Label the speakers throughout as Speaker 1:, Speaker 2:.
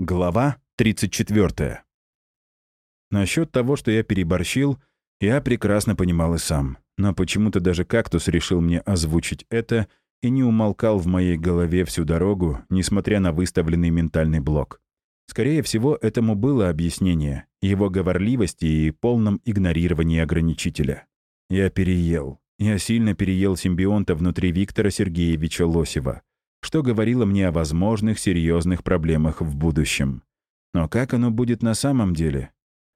Speaker 1: Глава 34. Насчет того, что я переборщил, я прекрасно понимал и сам. Но почему-то даже кактус решил мне озвучить это и не умолкал в моей голове всю дорогу, несмотря на выставленный ментальный блок. Скорее всего, этому было объяснение, его говорливости и полном игнорировании ограничителя. Я переел. Я сильно переел симбионта внутри Виктора Сергеевича Лосева что говорило мне о возможных серьезных проблемах в будущем. Но как оно будет на самом деле?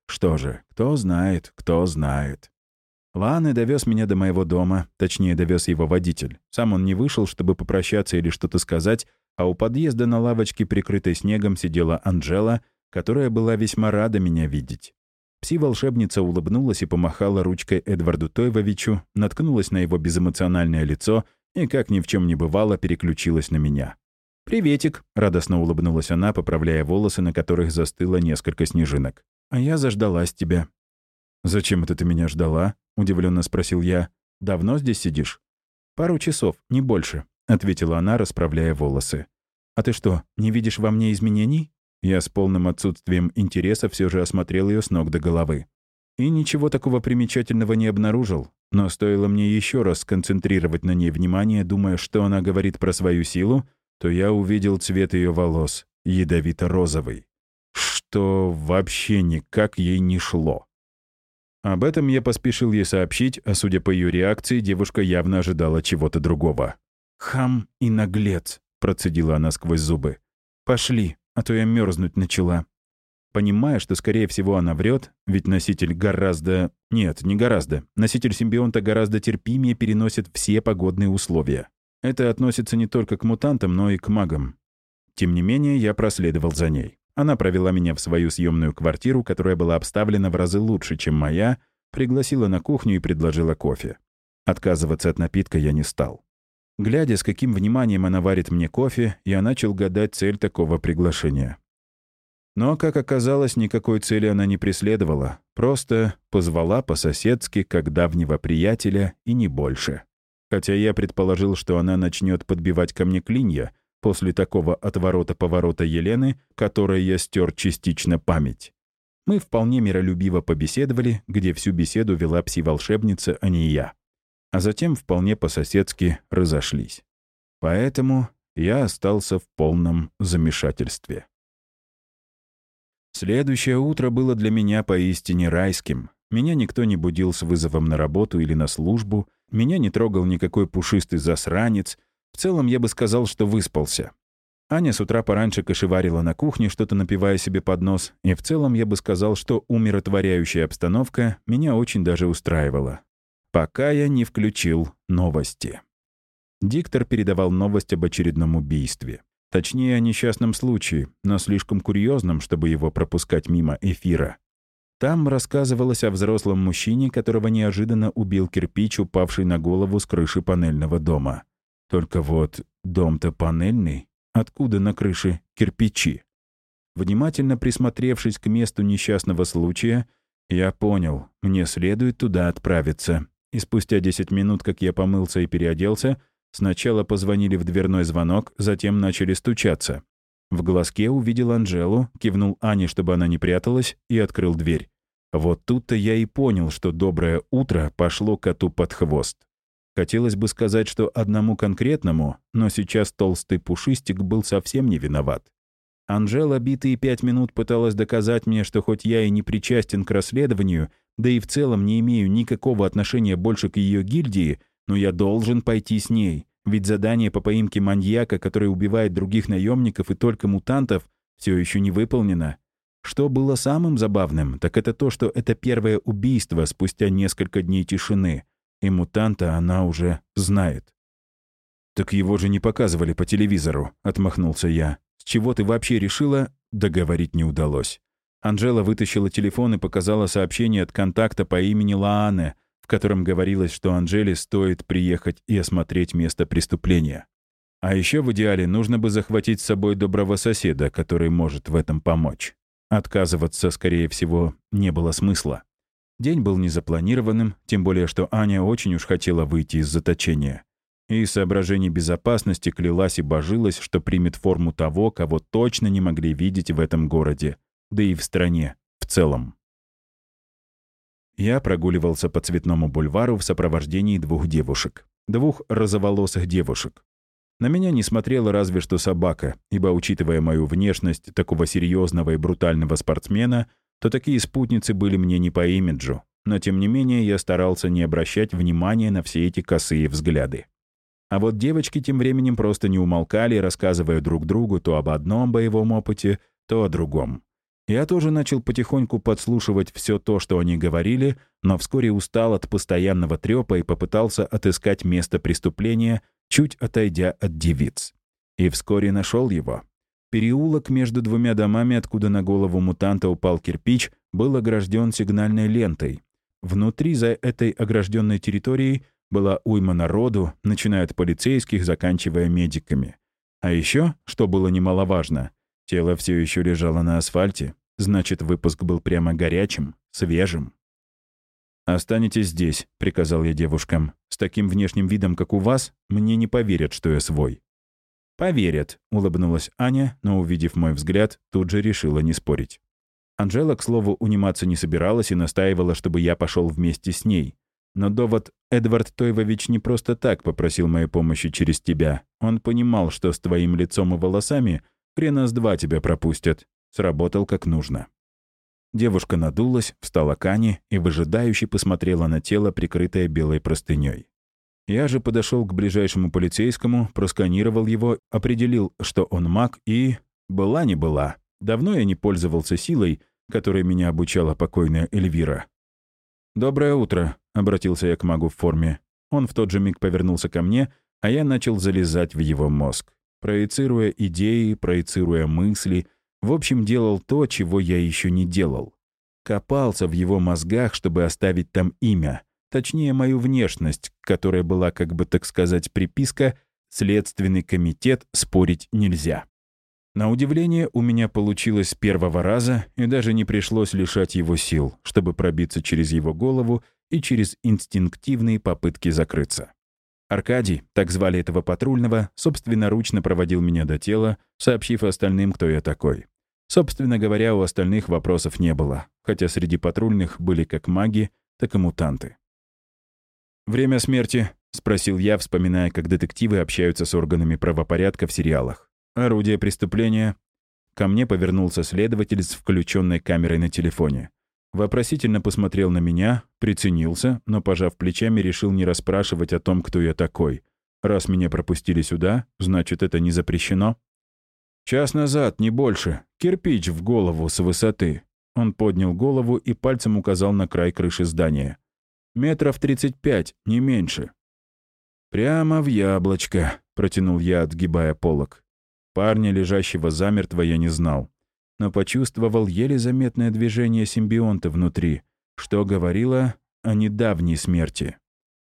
Speaker 1: Что же, кто знает, кто знает. Ланы довез меня до моего дома, точнее, довез его водитель. Сам он не вышел, чтобы попрощаться или что-то сказать, а у подъезда на лавочке, прикрытой снегом, сидела Анжела, которая была весьма рада меня видеть. Пси-волшебница улыбнулась и помахала ручкой Эдварду Тойвовичу, наткнулась на его безэмоциональное лицо — и, как ни в чем не бывало, переключилась на меня. «Приветик», — радостно улыбнулась она, поправляя волосы, на которых застыло несколько снежинок. «А я заждалась тебя». «Зачем это ты меня ждала?» — удивленно спросил я. «Давно здесь сидишь?» «Пару часов, не больше», — ответила она, расправляя волосы. «А ты что, не видишь во мне изменений?» Я с полным отсутствием интереса все же осмотрел ее с ног до головы. И ничего такого примечательного не обнаружил. Но стоило мне еще раз сконцентрировать на ней внимание, думая, что она говорит про свою силу, то я увидел цвет ее волос, ядовито-розовый, что вообще никак ей не шло. Об этом я поспешил ей сообщить, а судя по ее реакции, девушка явно ожидала чего-то другого. «Хам и наглец», — процедила она сквозь зубы. «Пошли, а то я мерзнуть начала» понимая, что, скорее всего, она врет, ведь носитель гораздо... Нет, не гораздо. Носитель симбионта гораздо терпимее переносит все погодные условия. Это относится не только к мутантам, но и к магам. Тем не менее, я проследовал за ней. Она провела меня в свою съемную квартиру, которая была обставлена в разы лучше, чем моя, пригласила на кухню и предложила кофе. Отказываться от напитка я не стал. Глядя, с каким вниманием она варит мне кофе, я начал гадать цель такого приглашения. Но, как оказалось, никакой цели она не преследовала, просто позвала по-соседски как давнего приятеля и не больше. Хотя я предположил, что она начнет подбивать ко мне клинья после такого отворота-поворота Елены, которой я стер частично память. Мы вполне миролюбиво побеседовали, где всю беседу вела пси-волшебница, а не я. А затем вполне по-соседски разошлись. Поэтому я остался в полном замешательстве. Следующее утро было для меня поистине райским. Меня никто не будил с вызовом на работу или на службу, меня не трогал никакой пушистый засранец. В целом я бы сказал, что выспался. Аня с утра пораньше кошеварила на кухне, что-то напивая себе под нос, и в целом я бы сказал, что умиротворяющая обстановка меня очень даже устраивала. Пока я не включил новости. Диктор передавал новость об очередном убийстве. Точнее, о несчастном случае, но слишком курьезном, чтобы его пропускать мимо эфира. Там рассказывалось о взрослом мужчине, которого неожиданно убил кирпич, упавший на голову с крыши панельного дома. Только вот дом-то панельный. Откуда на крыше кирпичи? Внимательно присмотревшись к месту несчастного случая, я понял, мне следует туда отправиться. И спустя 10 минут, как я помылся и переоделся, Сначала позвонили в дверной звонок, затем начали стучаться. В глазке увидел Анжелу, кивнул Ане, чтобы она не пряталась, и открыл дверь. Вот тут-то я и понял, что доброе утро пошло коту под хвост. Хотелось бы сказать, что одному конкретному, но сейчас толстый пушистик был совсем не виноват. Анжела битые пять минут пыталась доказать мне, что хоть я и не причастен к расследованию, да и в целом не имею никакого отношения больше к ее гильдии, но я должен пойти с ней, ведь задание по поимке маньяка, который убивает других наемников и только мутантов, все еще не выполнено. Что было самым забавным, так это то, что это первое убийство спустя несколько дней тишины, и мутанта она уже знает. «Так его же не показывали по телевизору», — отмахнулся я. «С чего ты вообще решила?» Договорить не удалось. Анжела вытащила телефон и показала сообщение от контакта по имени Лаане, котором говорилось, что Анжеле стоит приехать и осмотреть место преступления. А еще в идеале нужно бы захватить с собой доброго соседа, который может в этом помочь. Отказываться, скорее всего, не было смысла. День был незапланированным, тем более, что Аня очень уж хотела выйти из заточения. и из соображений безопасности клялась и божилась, что примет форму того, кого точно не могли видеть в этом городе, да и в стране в целом. Я прогуливался по Цветному бульвару в сопровождении двух девушек. Двух розоволосых девушек. На меня не смотрела разве что собака, ибо, учитывая мою внешность такого серьезного и брутального спортсмена, то такие спутницы были мне не по имиджу. Но, тем не менее, я старался не обращать внимания на все эти косые взгляды. А вот девочки тем временем просто не умолкали, рассказывая друг другу то об одном боевом опыте, то о другом. Я тоже начал потихоньку подслушивать все то, что они говорили, но вскоре устал от постоянного трёпа и попытался отыскать место преступления, чуть отойдя от девиц. И вскоре нашел его. Переулок между двумя домами, откуда на голову мутанта упал кирпич, был огражден сигнальной лентой. Внутри за этой огражденной территорией была уйма народу, начиная от полицейских, заканчивая медиками. А еще, что было немаловажно, тело все еще лежало на асфальте, значит, выпуск был прямо горячим, свежим. «Останетесь здесь», — приказал я девушкам. «С таким внешним видом, как у вас, мне не поверят, что я свой». «Поверят», — улыбнулась Аня, но, увидев мой взгляд, тут же решила не спорить. Анжела, к слову, униматься не собиралась и настаивала, чтобы я пошел вместе с ней. Но довод «Эдвард Тойвович не просто так попросил моей помощи через тебя. Он понимал, что с твоим лицом и волосами хрена с два тебя пропустят. Сработал как нужно». Девушка надулась, встала к Ане и выжидающе посмотрела на тело, прикрытое белой простыней. Я же подошел к ближайшему полицейскому, просканировал его, определил, что он маг, и... Была не была. Давно я не пользовался силой, которой меня обучала покойная Эльвира. «Доброе утро», — обратился я к магу в форме. Он в тот же миг повернулся ко мне, а я начал залезать в его мозг. Проецируя идеи, проецируя мысли — в общем, делал то, чего я еще не делал. Копался в его мозгах, чтобы оставить там имя, точнее, мою внешность, которая была, как бы так сказать, приписка «Следственный комитет спорить нельзя». На удивление, у меня получилось с первого раза, и даже не пришлось лишать его сил, чтобы пробиться через его голову и через инстинктивные попытки закрыться. Аркадий, так звали этого патрульного, собственноручно проводил меня до тела, сообщив остальным, кто я такой. Собственно говоря, у остальных вопросов не было, хотя среди патрульных были как маги, так и мутанты. «Время смерти?» — спросил я, вспоминая, как детективы общаются с органами правопорядка в сериалах. «Орудие преступления?» Ко мне повернулся следователь с включенной камерой на телефоне. Вопросительно посмотрел на меня, приценился, но, пожав плечами, решил не расспрашивать о том, кто я такой. Раз меня пропустили сюда, значит, это не запрещено. Час назад, не больше. Кирпич в голову с высоты. Он поднял голову и пальцем указал на край крыши здания. Метров тридцать пять, не меньше. «Прямо в яблочко», — протянул я, отгибая полок. Парня, лежащего замертво, я не знал но почувствовал еле заметное движение симбионта внутри, что говорило о недавней смерти.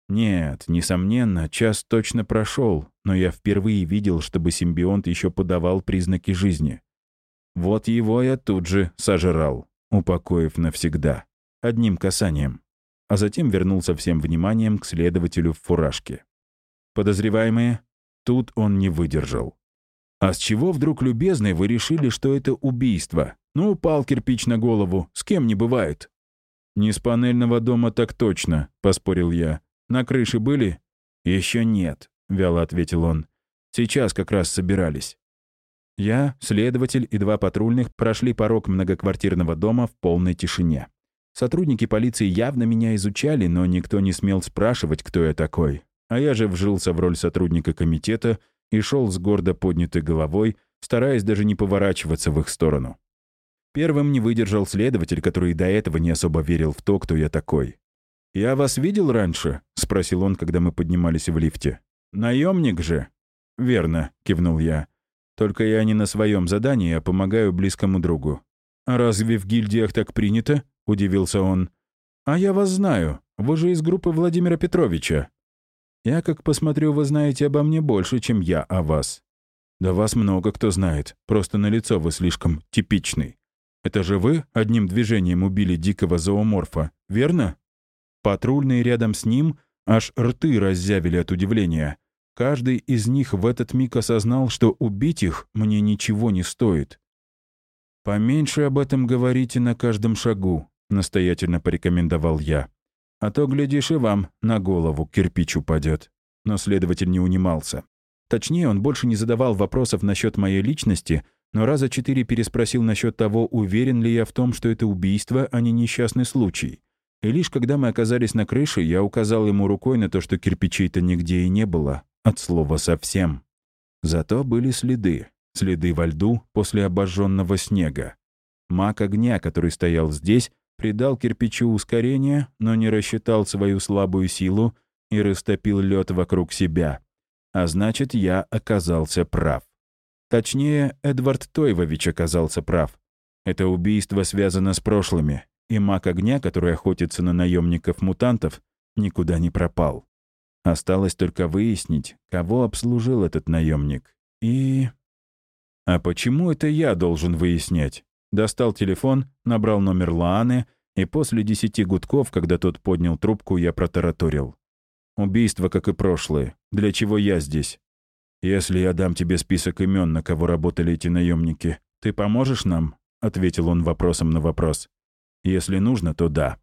Speaker 1: Нет, несомненно, час точно прошел, но я впервые видел, чтобы симбионт еще подавал признаки жизни. Вот его я тут же сожрал, упокоив навсегда, одним касанием, а затем вернулся всем вниманием к следователю в фуражке. Подозреваемые, тут он не выдержал. А с чего вдруг, любезный, вы решили, что это убийство? Ну, упал кирпич на голову, с кем не бывает. Не с панельного дома так точно, поспорил я. На крыше были? Еще нет, вяло ответил он. Сейчас как раз собирались. Я, следователь и два патрульных прошли порог многоквартирного дома в полной тишине. Сотрудники полиции явно меня изучали, но никто не смел спрашивать, кто я такой. А я же вжился в роль сотрудника комитета — и шел с гордо поднятой головой, стараясь даже не поворачиваться в их сторону. Первым не выдержал следователь, который до этого не особо верил в то, кто я такой. «Я вас видел раньше?» — спросил он, когда мы поднимались в лифте. «Наемник же?» «Верно», — кивнул я. «Только я не на своем задании, а помогаю близкому другу». «А разве в гильдиях так принято?» — удивился он. «А я вас знаю. Вы же из группы Владимира Петровича. Я, как посмотрю, вы знаете обо мне больше, чем я о вас. Да вас много кто знает, просто на лицо вы слишком типичный. Это же вы одним движением убили дикого зооморфа, верно? Патрульные рядом с ним аж рты раззявили от удивления. Каждый из них в этот миг осознал, что убить их мне ничего не стоит. «Поменьше об этом говорите на каждом шагу», — настоятельно порекомендовал я. «А то, глядишь, и вам на голову кирпич упадет». Но следователь не унимался. Точнее, он больше не задавал вопросов насчет моей личности, но раза четыре переспросил насчет того, уверен ли я в том, что это убийство, а не несчастный случай. И лишь когда мы оказались на крыше, я указал ему рукой на то, что кирпичей-то нигде и не было, от слова совсем. Зато были следы. Следы во льду после обожженного снега. Маг огня, который стоял здесь, придал кирпичу ускорение, но не рассчитал свою слабую силу и растопил лед вокруг себя. А значит, я оказался прав. Точнее, Эдвард Тойвович оказался прав. Это убийство связано с прошлыми, и маг огня, который охотится на наемников-мутантов, никуда не пропал. Осталось только выяснить, кого обслужил этот наемник. И... А почему это я должен выяснять? Достал телефон, набрал номер Лааны, и после десяти гудков, когда тот поднял трубку, я протараторил. Убийство, как и прошлое. Для чего я здесь? Если я дам тебе список имен, на кого работали эти наемники, ты поможешь нам? Ответил он вопросом на вопрос. Если нужно, то да.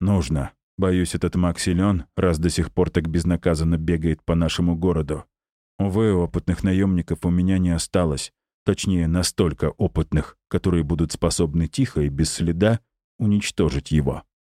Speaker 1: Нужно. Боюсь, этот маг силен, раз до сих пор так безнаказанно бегает по нашему городу. Увы, опытных наемников у меня не осталось. Точнее, настолько опытных, которые будут способны тихо и без следа уничтожить его.